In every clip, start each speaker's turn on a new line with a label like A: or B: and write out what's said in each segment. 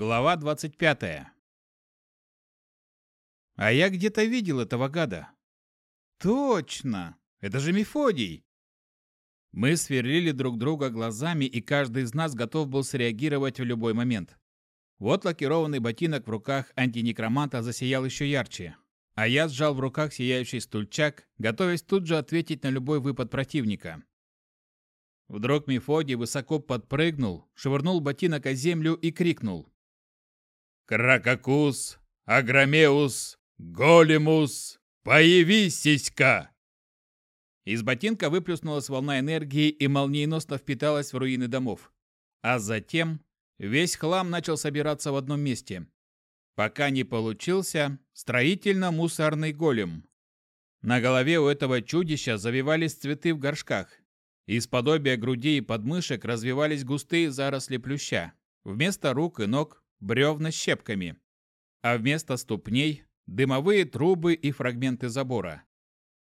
A: Глава 25. А я где-то видел этого гада. Точно! Это же Мефодий! Мы сверлили друг друга глазами, и каждый из нас готов был среагировать в любой момент. Вот лакированный ботинок в руках антинекроманта засиял еще ярче, а я сжал в руках сияющий стульчак, готовясь тут же ответить на любой выпад противника. Вдруг Мефодий высоко подпрыгнул, швырнул ботинок о землю и крикнул. Кракакус, Агромеус, Големус, появись, сиська!» Из ботинка выплюснулась волна энергии и молниеносно впиталась в руины домов. А затем весь хлам начал собираться в одном месте. Пока не получился строительно-мусорный голем. На голове у этого чудища завивались цветы в горшках. Из подобия грудей и подмышек развивались густые заросли плюща. Вместо рук и ног бревна щепками, а вместо ступней – дымовые трубы и фрагменты забора.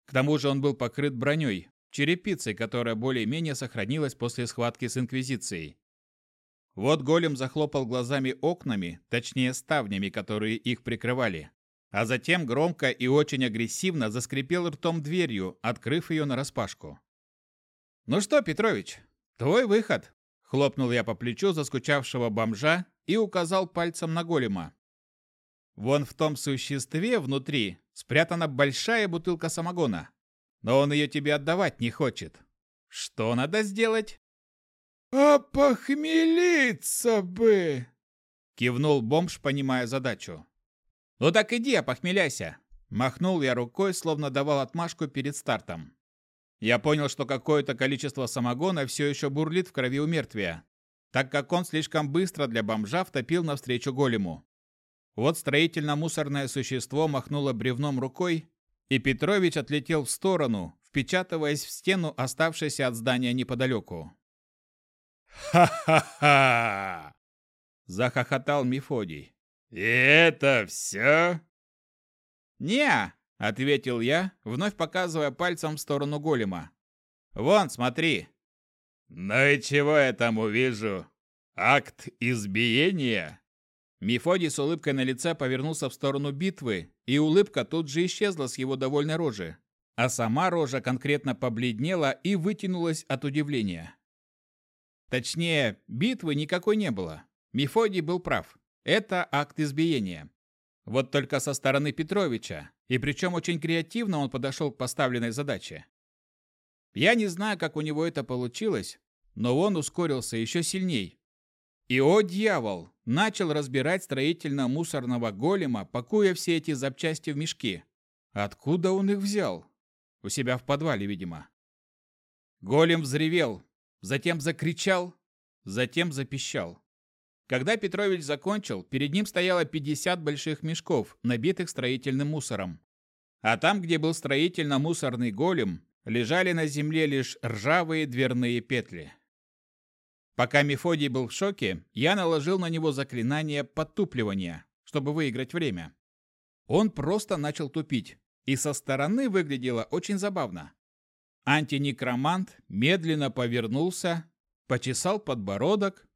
A: К тому же он был покрыт броней, черепицей, которая более-менее сохранилась после схватки с Инквизицией. Вот голем захлопал глазами окнами, точнее ставнями, которые их прикрывали, а затем громко и очень агрессивно заскрипел ртом дверью, открыв ее нараспашку. «Ну что, Петрович, твой выход!» – хлопнул я по плечу заскучавшего бомжа и указал пальцем на голема. Вон в том существе внутри спрятана большая бутылка самогона, но он ее тебе отдавать не хочет. Что надо сделать? «Опохмелиться бы!» — кивнул бомж, понимая задачу. «Ну так иди, опохмеляйся!» Махнул я рукой, словно давал отмашку перед стартом. Я понял, что какое-то количество самогона все еще бурлит в крови у мертвия, так как он слишком быстро для бомжа втопил навстречу голему. Вот строительно-мусорное существо махнуло бревном рукой, и Петрович отлетел в сторону, впечатываясь в стену, оставшейся от здания неподалеку. «Ха-ха-ха!» – захохотал Мефодий. «И это все?» «Не!» – ответил я, вновь показывая пальцем в сторону голема. «Вон, смотри, «Ну и чего я там увижу? Акт избиения?» Мефодий с улыбкой на лице повернулся в сторону битвы, и улыбка тут же исчезла с его довольной рожи. А сама рожа конкретно побледнела и вытянулась от удивления. Точнее, битвы никакой не было. Мефодий был прав. Это акт избиения. Вот только со стороны Петровича, и причем очень креативно он подошел к поставленной задаче. Я не знаю, как у него это получилось, но он ускорился еще сильней. И, о дьявол, начал разбирать строительно-мусорного голема, пакуя все эти запчасти в мешки. Откуда он их взял? У себя в подвале, видимо. Голем взревел, затем закричал, затем запищал. Когда Петрович закончил, перед ним стояло 50 больших мешков, набитых строительным мусором. А там, где был строительно-мусорный голем, лежали на земле лишь ржавые дверные петли. Пока Мефодий был в шоке, я наложил на него заклинание подтупливания, чтобы выиграть время. Он просто начал тупить, и со стороны выглядело очень забавно. Антинекромант медленно повернулся, почесал подбородок,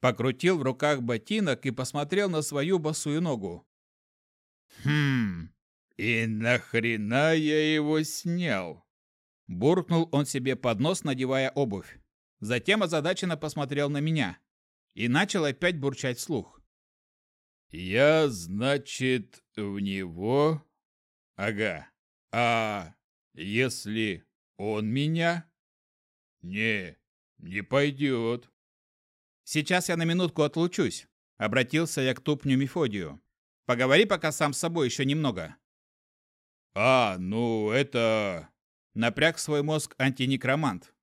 A: покрутил в руках ботинок и посмотрел на свою босую ногу. «Хм, и нахрена я его снял?» Буркнул он себе под нос, надевая обувь. Затем озадаченно посмотрел на меня и начал опять бурчать вслух. «Я, значит, в него? Ага. А если он меня? Не, не пойдет». «Сейчас я на минутку отлучусь», — обратился я к тупню Мефодию. «Поговори пока сам с собой еще немного». «А, ну это...» Напряг свой мозг антинекромант.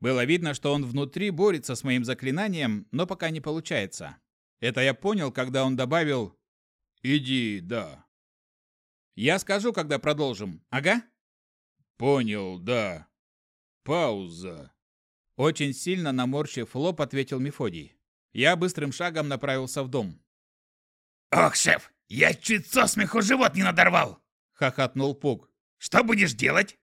A: Было видно, что он внутри борется с моим заклинанием, но пока не получается. Это я понял, когда он добавил «Иди, да». Я скажу, когда продолжим. Ага? Понял, да. Пауза. Очень сильно наморщив лоб, ответил Мефодий. Я быстрым шагом направился в дом.
B: «Ох, шеф, я чуть со смеху живот не надорвал!» — хохотнул Пук. «Что будешь делать?»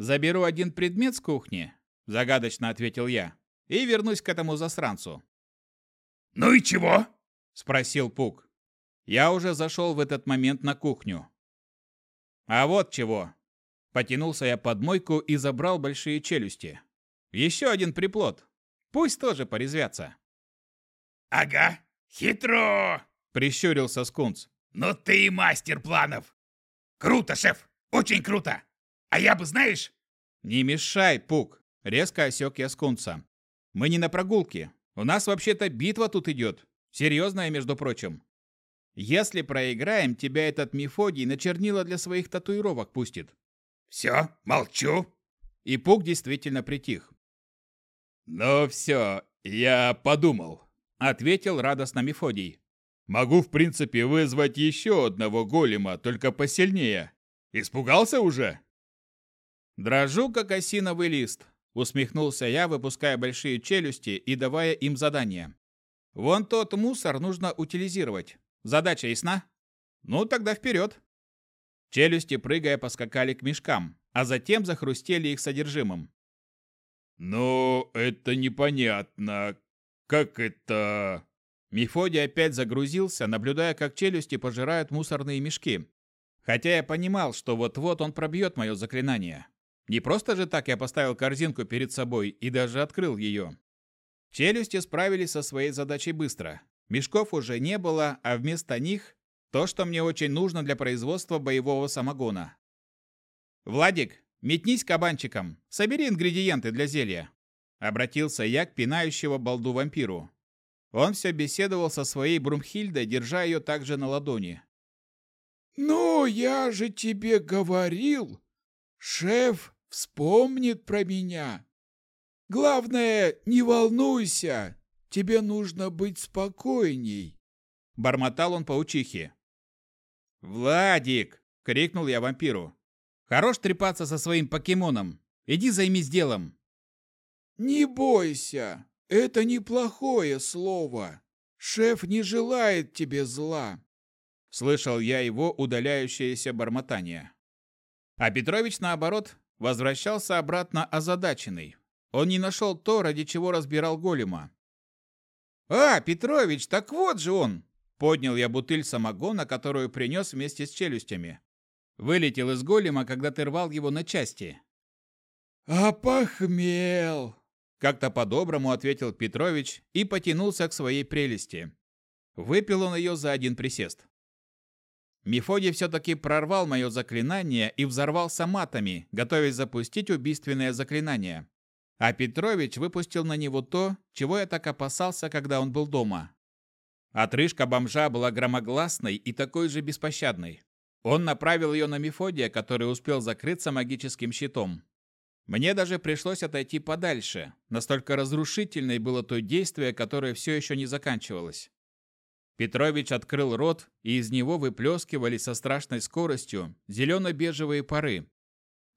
A: «Заберу один предмет с кухни», – загадочно ответил я, – «и вернусь к этому засранцу».
B: «Ну и чего?»
A: спросил Пук. Я уже зашел в этот момент на кухню. А вот чего. Потянулся я под мойку и забрал большие челюсти. Еще один приплод. Пусть тоже порезвятся.
B: Ага, хитро!
A: Прищурился Скунс.
B: Ну ты и мастер планов. Круто, шеф, очень круто. А я бы, знаешь...
A: Не мешай, Пук. Резко осек я Скунса. Мы не на прогулке. У нас вообще-то битва тут идет. Серьезная, между прочим. Если проиграем, тебя этот Мефодий на чернила для своих татуировок пустит.
B: Все, молчу.
A: И Пук действительно притих.
C: Ну все, я подумал, ответил радостно Мефодий. Могу, в принципе, вызвать еще одного голема, только посильнее. Испугался уже?
A: Дрожу, как осиновый лист, усмехнулся я, выпуская большие челюсти и давая им задание. Вон тот мусор нужно утилизировать. Задача ясна? Ну, тогда вперед. Челюсти, прыгая, поскакали к мешкам, а затем захрустели их содержимым.
C: «Ну, это непонятно. Как это...»
A: Мефодий опять загрузился, наблюдая, как челюсти пожирают мусорные мешки. Хотя я понимал, что вот-вот он пробьет мое заклинание. Не просто же так я поставил корзинку перед собой и даже открыл ее. Челюсти справились со своей задачей быстро. Мешков уже не было, а вместо них то, что мне очень нужно для производства боевого самогона. «Владик, метнись кабанчиком, собери ингредиенты для зелья», обратился я к пинающего балду вампиру. Он все беседовал со своей Брумхильдой, держа ее также на ладони.
D: «Ну, я же тебе говорил, шеф вспомнит про меня. Главное, не волнуйся, Тебе нужно быть спокойней.
A: Бормотал он паучихе. «Владик!» — крикнул я вампиру. «Хорош трепаться со своим покемоном. Иди займись делом».
D: «Не бойся, это неплохое слово. Шеф не желает тебе зла».
A: Слышал я его удаляющееся бормотание. А Петрович, наоборот, возвращался обратно озадаченный. Он не нашел то, ради чего разбирал голема. «А, Петрович, так вот же он!» Поднял я бутыль самогона, которую принес вместе с челюстями. Вылетел из голема, когда ты рвал его на части.
D: «Опохмел!»
A: Как-то по-доброму ответил Петрович и потянулся к своей прелести. Выпил он ее за один присест. Мефодий все-таки прорвал мое заклинание и взорвался матами, готовясь запустить убийственное заклинание. А Петрович выпустил на него то, чего я так опасался, когда он был дома. Отрыжка бомжа была громогласной и такой же беспощадной. Он направил ее на Мефодия, который успел закрыться магическим щитом. Мне даже пришлось отойти подальше, настолько разрушительной было то действие, которое все еще не заканчивалось. Петрович открыл рот, и из него выплескивались со страшной скоростью зелено-бежевые пары,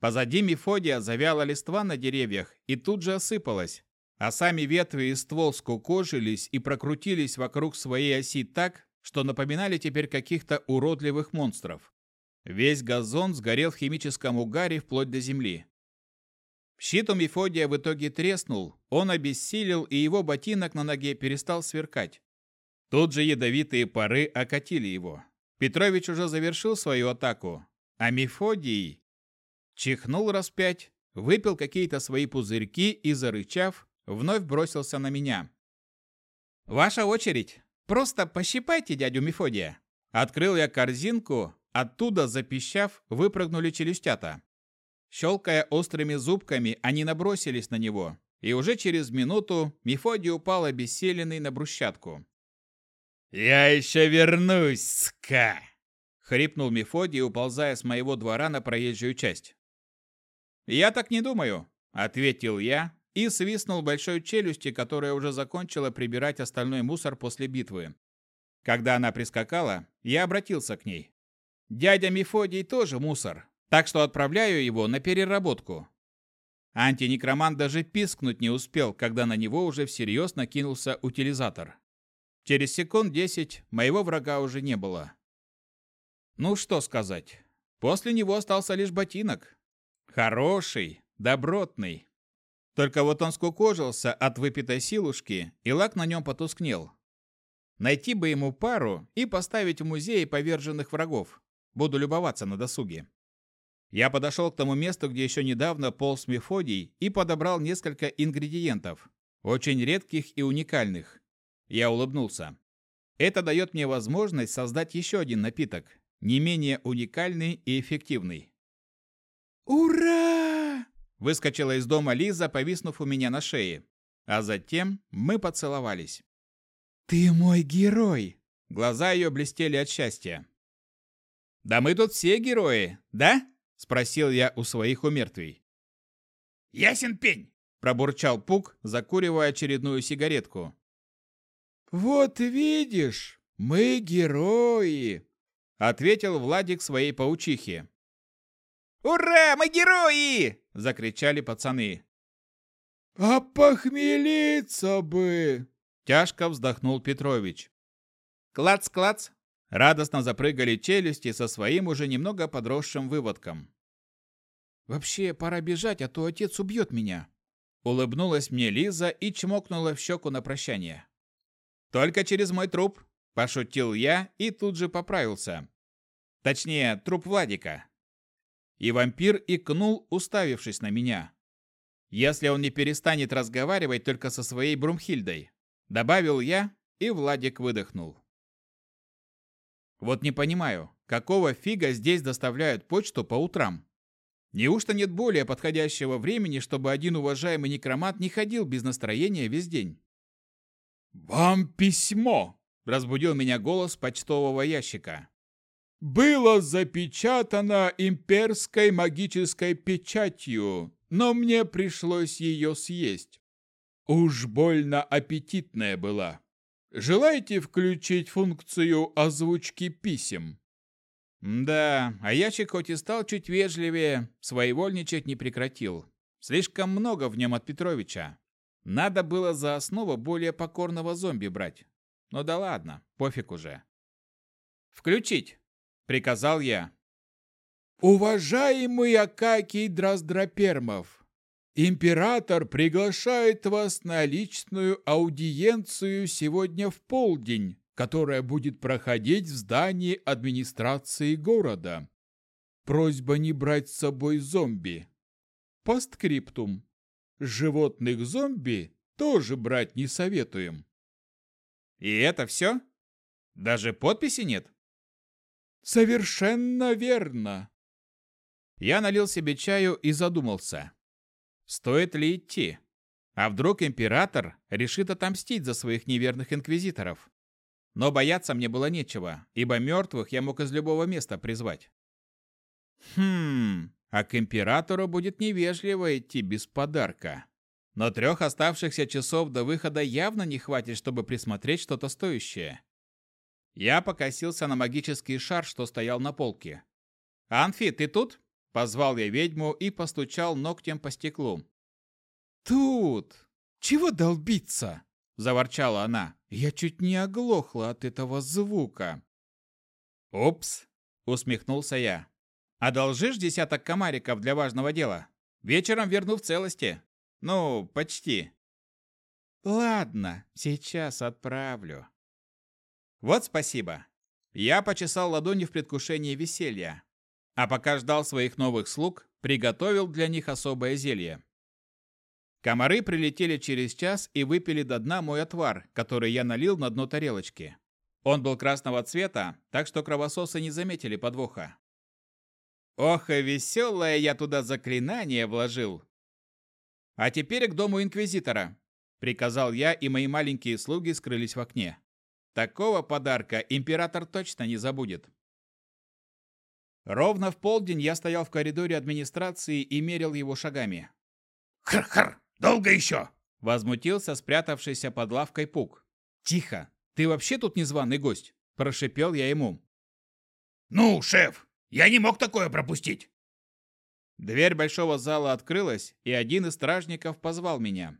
A: Позади Мефодия завяла листва на деревьях и тут же осыпалась, а сами ветви и ствол скукожились и прокрутились вокруг своей оси так, что напоминали теперь каких-то уродливых монстров. Весь газон сгорел в химическом угаре вплоть до земли. Щит у Мефодия в итоге треснул, он обессилел, и его ботинок на ноге перестал сверкать. Тут же ядовитые пары окатили его. Петрович уже завершил свою атаку, а Мефодий чихнул раз пять, выпил какие-то свои пузырьки и, зарычав, вновь бросился на меня. «Ваша очередь! Просто пощипайте дядю Мефодия!» Открыл я корзинку, оттуда, запищав, выпрыгнули челюстята. Щелкая острыми зубками, они набросились на него, и уже через минуту Мефодий упал обессиленный на брусчатку.
B: «Я еще вернусь, ска!»
A: — хрипнул Мефодий, уползая с моего двора на проезжую часть. «Я так не думаю», — ответил я и свистнул большой челюсти, которая уже закончила прибирать остальной мусор после битвы. Когда она прискакала, я обратился к ней. «Дядя Мефодий тоже мусор, так что отправляю его на переработку». Антинекромант даже пискнуть не успел, когда на него уже всерьез накинулся утилизатор. Через секунд десять моего врага уже не было. Ну что сказать. После него остался лишь ботинок, Хороший, добротный. Только вот он скукожился от выпитой силушки, и лак на нем потускнел. Найти бы ему пару и поставить в музее поверженных врагов. Буду любоваться на досуге. Я подошел к тому месту, где еще недавно полз Мефодий, и подобрал несколько ингредиентов, очень редких и уникальных. Я улыбнулся. Это дает мне возможность создать еще один напиток, не менее уникальный и эффективный.
D: «Ура!»
A: – выскочила из дома Лиза, повиснув у меня на шее. А затем мы поцеловались.
D: «Ты мой герой!»
A: Глаза ее блестели от счастья. «Да мы тут все герои, да?» – спросил я у своих умертвий.
B: «Ясен пень!»
A: – пробурчал Пук, закуривая очередную сигаретку.
D: «Вот видишь, мы герои!»
A: – ответил Владик своей паучихе.
B: «Ура, мы герои!»
A: – закричали пацаны.
D: «А похмелиться бы!»
A: – тяжко вздохнул Петрович. Клац-клац! Радостно запрыгали челюсти со своим уже немного подросшим выводком. «Вообще, пора бежать, а то отец убьет меня!» Улыбнулась мне Лиза и чмокнула в щеку на прощание. «Только через мой труп!» – пошутил я и тут же поправился. Точнее, труп Владика. И вампир икнул, уставившись на меня. Если он не перестанет разговаривать только со своей Брумхильдой. Добавил я, и Владик выдохнул. Вот не понимаю, какого фига здесь доставляют почту по утрам? Неужто нет более подходящего времени, чтобы один уважаемый некромат не ходил без настроения весь день?
D: «Вам письмо!» – разбудил меня голос почтового ящика. «Было запечатано имперской магической печатью, но мне пришлось ее съесть. Уж больно аппетитная была. Желаете включить функцию озвучки писем?»
A: Да, а ящик хоть и стал чуть вежливее, своевольничать не прекратил. Слишком много в нем от Петровича. Надо было за основу более покорного зомби брать. Ну да ладно, пофиг уже. «Включить!» — приказал я.
D: «Уважаемый Акакий Драздропермов, император приглашает вас на личную аудиенцию сегодня в полдень, которая будет проходить в здании администрации города. Просьба не брать с собой зомби. Посткриптум. Животных зомби тоже брать не советуем.
A: И это все? Даже подписи нет?
D: Совершенно верно.
A: Я налил себе чаю и задумался. Стоит ли идти? А вдруг император решит отомстить за своих неверных инквизиторов? Но бояться мне было нечего, ибо мертвых я мог из любого места призвать. Хм, а к императору будет невежливо идти без подарка. Но трех оставшихся часов до выхода явно не хватит, чтобы присмотреть что-то стоящее. Я покосился на магический шар, что стоял на полке. «Анфи, ты тут?» – позвал я ведьму и постучал ногтем по стеклу.
D: «Тут! Чего долбиться?»
A: – заворчала она.
D: «Я чуть не оглохла от этого звука».
A: «Упс!» – усмехнулся я. Одолжишь десяток комариков для важного дела? Вечером верну в целости. Ну, почти.
D: Ладно, сейчас отправлю.
A: Вот спасибо. Я почесал ладони в предвкушении веселья. А пока ждал своих новых слуг, приготовил для них особое зелье. Комары прилетели через час и выпили до дна мой отвар, который я налил на дно тарелочки. Он был красного цвета, так что кровососы не заметили подвоха. Ох, и веселое я туда заклинание вложил. А теперь к дому инквизитора, приказал я, и мои маленькие слуги скрылись в окне. Такого подарка император точно не забудет. Ровно в полдень я стоял в коридоре администрации и мерил его шагами.
B: «Хр-хр! Долго еще?»
A: Возмутился спрятавшийся под лавкой Пук. «Тихо! Ты вообще тут незваный гость?» Прошипел я ему.
B: «Ну, шеф, я не мог такое пропустить!»
A: Дверь большого зала открылась, и один из стражников позвал меня.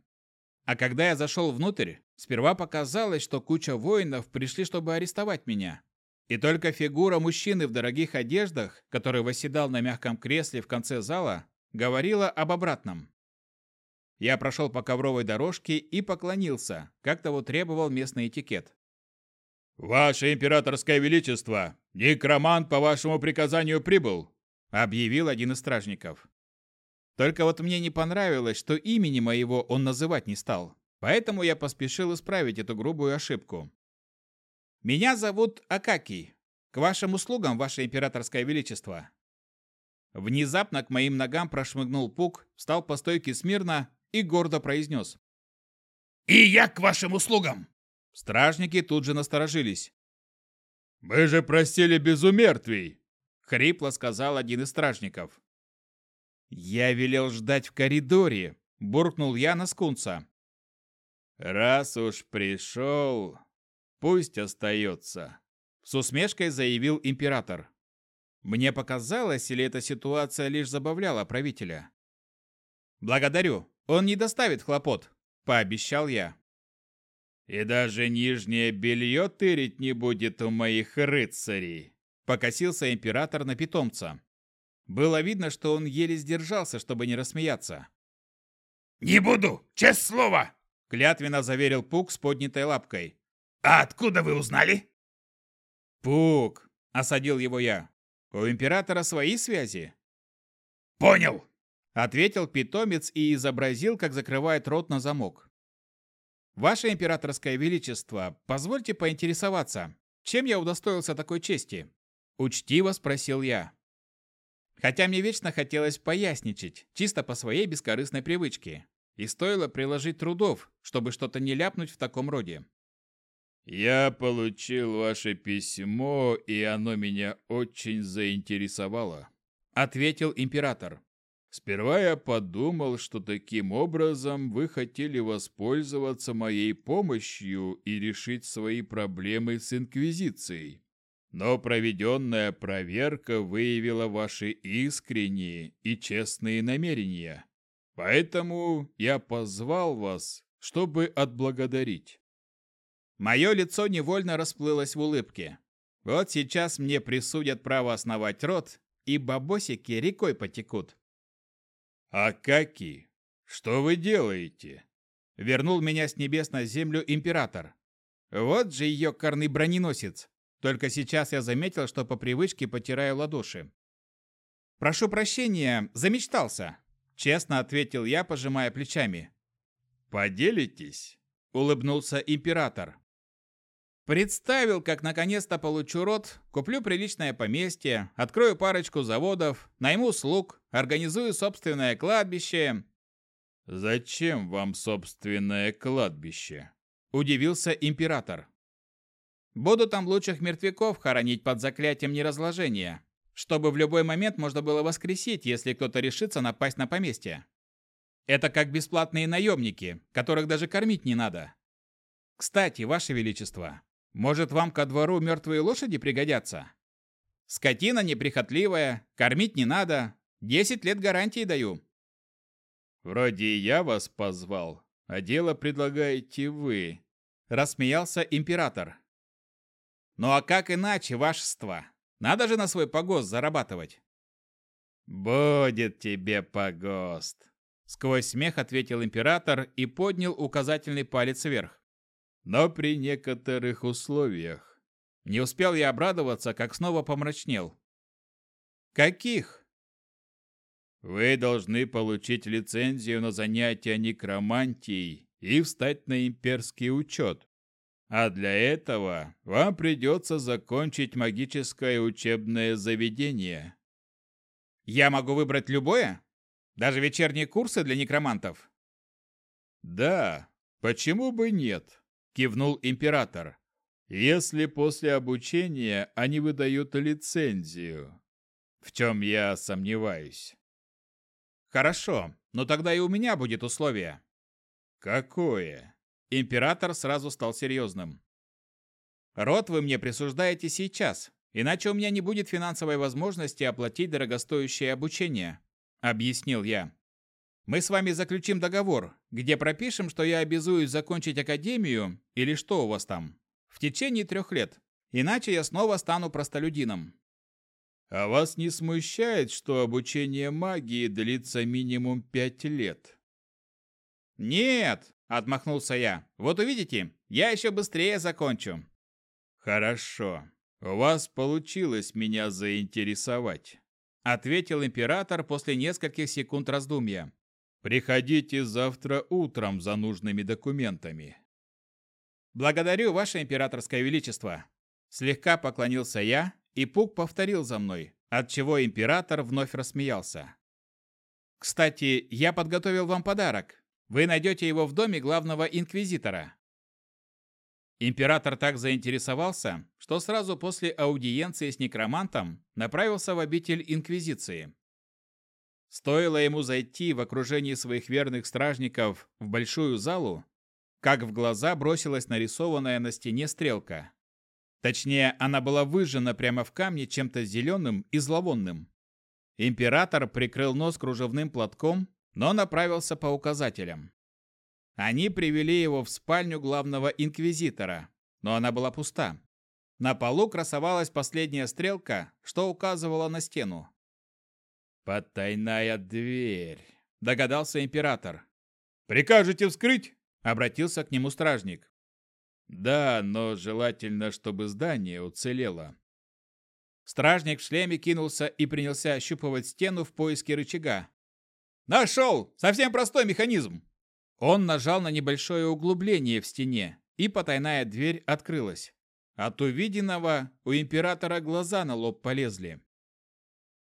A: А когда я зашел внутрь, сперва показалось, что куча воинов пришли, чтобы арестовать меня. И только фигура мужчины в дорогих одеждах, который восседал на мягком кресле в конце зала, говорила об обратном. Я прошел по ковровой дорожке и поклонился, как того требовал местный этикет.
C: «Ваше императорское величество, некромант по вашему приказанию прибыл», объявил один из стражников. Только вот мне не понравилось, что имени моего он называть не стал, поэтому я поспешил исправить эту грубую ошибку. «Меня зовут Акакий. К вашим услугам, ваше императорское величество». Внезапно к моим ногам прошмыгнул Пук, встал по стойке смирно и гордо произнес.
B: «И я к вашим услугам!»
C: Стражники тут же насторожились. «Мы же просили без умертвий!» — хрипло сказал один из стражников. «Я велел ждать в коридоре», — буркнул я на скунса. «Раз уж пришел, пусть остается», — с усмешкой заявил император. Мне показалось, или эта ситуация лишь забавляла правителя? «Благодарю, он не доставит хлопот», — пообещал я. «И даже нижнее белье тырить не будет у моих рыцарей», — покосился император на питомца. Было видно, что он еле сдержался, чтобы не рассмеяться.
B: «Не буду, честное слово!»
C: — клятвенно заверил Пук с поднятой лапкой.
B: «А откуда вы узнали?»
C: «Пук!» — осадил его я. «У императора свои связи?»
B: «Понял!»
C: — ответил питомец и изобразил, как закрывает рот на замок. «Ваше императорское величество, позвольте поинтересоваться, чем я удостоился такой чести?» Учтиво спросил я. Хотя мне вечно хотелось поясничать, чисто по своей бескорыстной привычке. И стоило приложить трудов, чтобы что-то не ляпнуть в таком роде. «Я получил ваше письмо, и оно меня очень заинтересовало», — ответил император. Сперва я подумал, что таким образом вы хотели воспользоваться моей помощью и решить свои проблемы с Инквизицией. Но проведенная проверка выявила ваши искренние и честные намерения. Поэтому я позвал вас, чтобы отблагодарить. Мое лицо невольно расплылось в улыбке. Вот сейчас мне присудят право основать род, и бабосики рекой потекут. «Акаки, что вы делаете?» Вернул меня с небес на землю император. Вот же ее корный броненосец. Только сейчас я заметил, что по привычке потираю ладоши. «Прошу прощения, замечтался», — честно ответил я, пожимая плечами. «Поделитесь?» — улыбнулся император. Представил, как наконец-то получу род, куплю приличное поместье, открою парочку заводов, найму слуг, организую собственное кладбище. Зачем вам собственное кладбище? Удивился император. Буду там лучших мертвяков хоронить под заклятием неразложения, чтобы в любой момент можно было воскресить, если кто-то решится напасть на поместье. Это как бесплатные наемники, которых даже кормить не надо. Кстати, Ваше Величество, может, вам ко двору мертвые лошади пригодятся? Скотина неприхотливая, кормить не надо. Десять лет гарантии даю. Вроде я вас позвал, а дело предлагаете вы. Рассмеялся император. Ну а как иначе, вашество? Надо же на свой погост зарабатывать. Будет тебе погост. Сквозь смех ответил император и поднял указательный палец вверх но при некоторых условиях. Не успел я обрадоваться, как снова помрачнел. Каких? Вы должны получить лицензию на занятия некромантией и встать на имперский учет. А для этого вам придется закончить магическое учебное заведение. Я могу выбрать любое? Даже вечерние курсы для некромантов? Да, почему бы нет? Кивнул император. Если после обучения они выдают лицензию, в чем я сомневаюсь. Хорошо, но тогда и у меня будет условие. Какое? Император сразу стал серьезным. Род вы мне присуждаете сейчас, иначе у меня не будет финансовой возможности оплатить дорогостоящее обучение, объяснил я. Мы с вами заключим договор, где пропишем, что я обязуюсь закончить академию, или что у вас там, в течение трех лет. Иначе я снова стану простолюдином. А вас не смущает, что обучение магии длится минимум пять лет? Нет, отмахнулся я. Вот увидите, я еще быстрее закончу. Хорошо. У вас получилось меня заинтересовать, ответил император после нескольких секунд раздумья. Приходите завтра утром за нужными документами.
A: Благодарю, ваше императорское величество. Слегка поклонился я, и Пук повторил за мной, отчего император вновь рассмеялся. Кстати, я подготовил вам подарок. Вы найдете его в доме главного инквизитора. Император так заинтересовался, что сразу после аудиенции с некромантом направился в обитель Инквизиции. Стоило ему зайти в окружении своих верных стражников в большую залу, как в глаза бросилась нарисованная на стене стрелка. Точнее, она была выжжена прямо в камне чем-то зеленым и зловонным. Император прикрыл нос кружевным платком, но направился по указателям. Они привели его в спальню главного инквизитора, но она была пуста. На полу красовалась последняя стрелка, что указывала на стену.
C: «Потайная дверь», — догадался император.
A: «Прикажете вскрыть?» — обратился к нему стражник.
C: «Да, но желательно, чтобы здание уцелело».
A: Стражник в шлеме кинулся и принялся ощупывать стену в поиске рычага. «Нашел! Совсем простой механизм!» Он нажал на небольшое углубление в стене, и потайная дверь открылась. От увиденного у императора глаза на лоб полезли.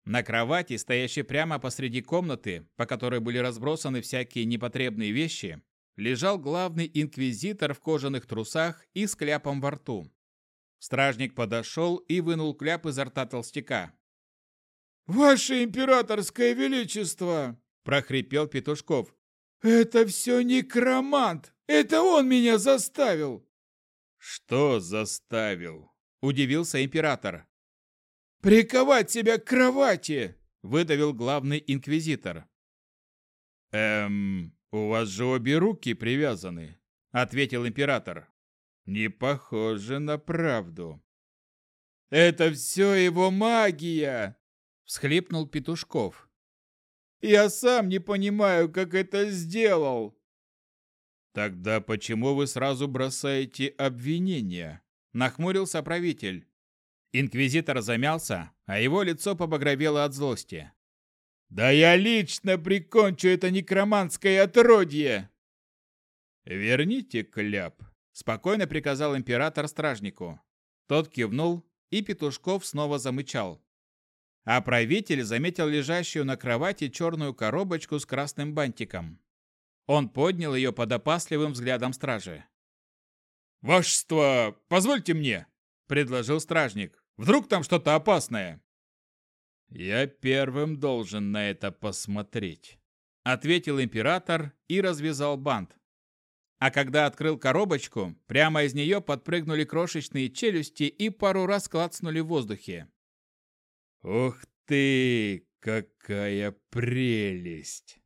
A: На кровати, стоящей прямо посреди комнаты, по которой были разбросаны всякие непотребные вещи, лежал главный инквизитор в кожаных трусах и с кляпом во рту. Стражник подошел и вынул кляп изо рта толстяка.
D: «Ваше императорское величество!» – прохрипел Петушков. «Это все некромант! Это он меня заставил!»
C: «Что заставил?» – удивился император.
D: «Приковать себя к кровати!»
A: – выдавил главный инквизитор.
C: «Эм, у вас же обе руки привязаны», – ответил император. «Не похоже на правду».
D: «Это все его магия!» – всхлипнул Петушков. Я сам не понимаю, как это сделал.
C: Тогда почему вы сразу бросаете обвинения? Нахмурился правитель.
A: Инквизитор замялся, а его лицо побагровело от злости.
D: «Да я лично прикончу это некроманское отродье!»
C: «Верните кляп», — спокойно приказал император стражнику.
A: Тот кивнул, и Петушков снова замычал а правитель заметил лежащую на кровати черную коробочку с красным бантиком. Он поднял ее под опасливым взглядом стражи.
C: «Вашество, позвольте мне!» – предложил стражник. «Вдруг там что-то опасное?» «Я первым должен на это посмотреть», – ответил император и развязал бант.
A: А когда открыл коробочку, прямо из нее подпрыгнули крошечные челюсти и пару раз клацнули в воздухе.
C: «Ух ты, какая прелесть!»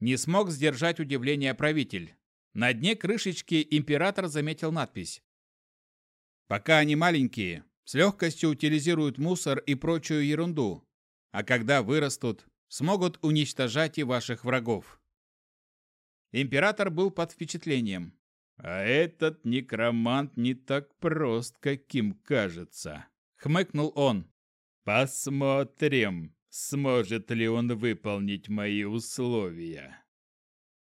A: Не смог сдержать удивление правитель. На дне крышечки император заметил надпись. «Пока они маленькие, с легкостью утилизируют мусор и прочую ерунду, а когда вырастут, смогут уничтожать и ваших врагов». Император был под впечатлением.
C: «А этот некромант не так прост, каким кажется», — хмыкнул он. Посмотрим, сможет ли он выполнить мои условия.